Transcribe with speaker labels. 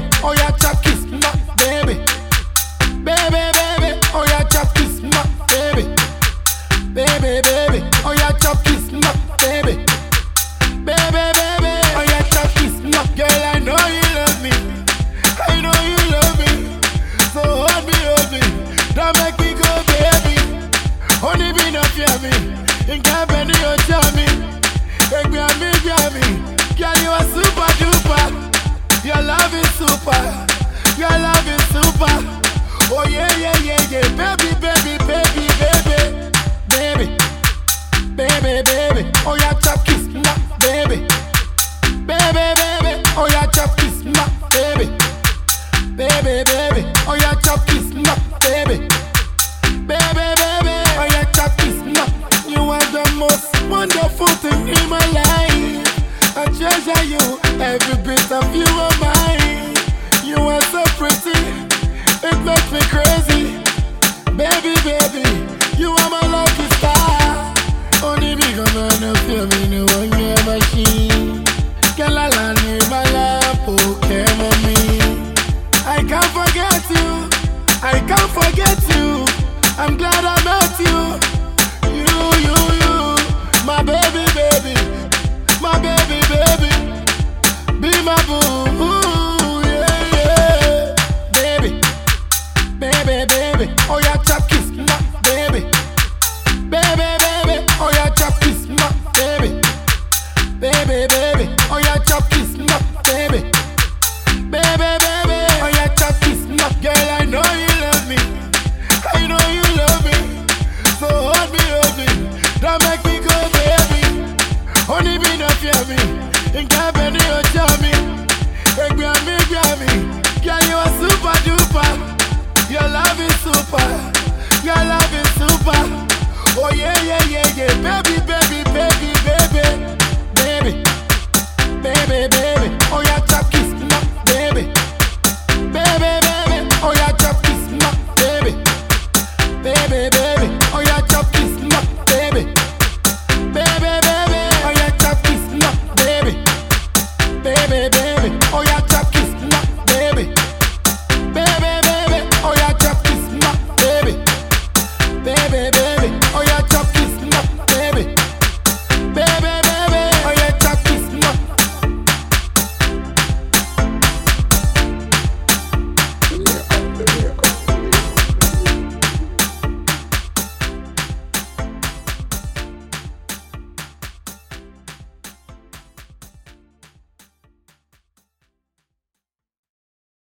Speaker 1: baby. Oh yeah, chop kiss my baby. Baby, baby. Oh yeah, chop kiss my baby. Baby, baby. Your love is super. Your love is super. Oh yeah, yeah, yeah, yeah. Baby, baby, baby, baby. Baby. Baby, baby. Oh yeah, chop kiss. Mwah, baby. Baby, baby. Oh yeah, chop kiss. Mwah, baby. Baby, baby. Oh yeah, chop kiss. Mwah, baby. Baby, baby. Oh yeah, chop kiss. Mwah. You are the most wonderful thing in my life. I treasure you. Every bit of you oh. Makes me crazy. Baby, baby. You are my lucky star. Only because I know feel me, no one ever machine. Baby. Oh, yeah, chop kiss. Mwah, baby. Baby, baby. Oh, yeah, chop kiss. Mwah, baby. Baby, baby. Oh, yeah, chop kiss. Baby,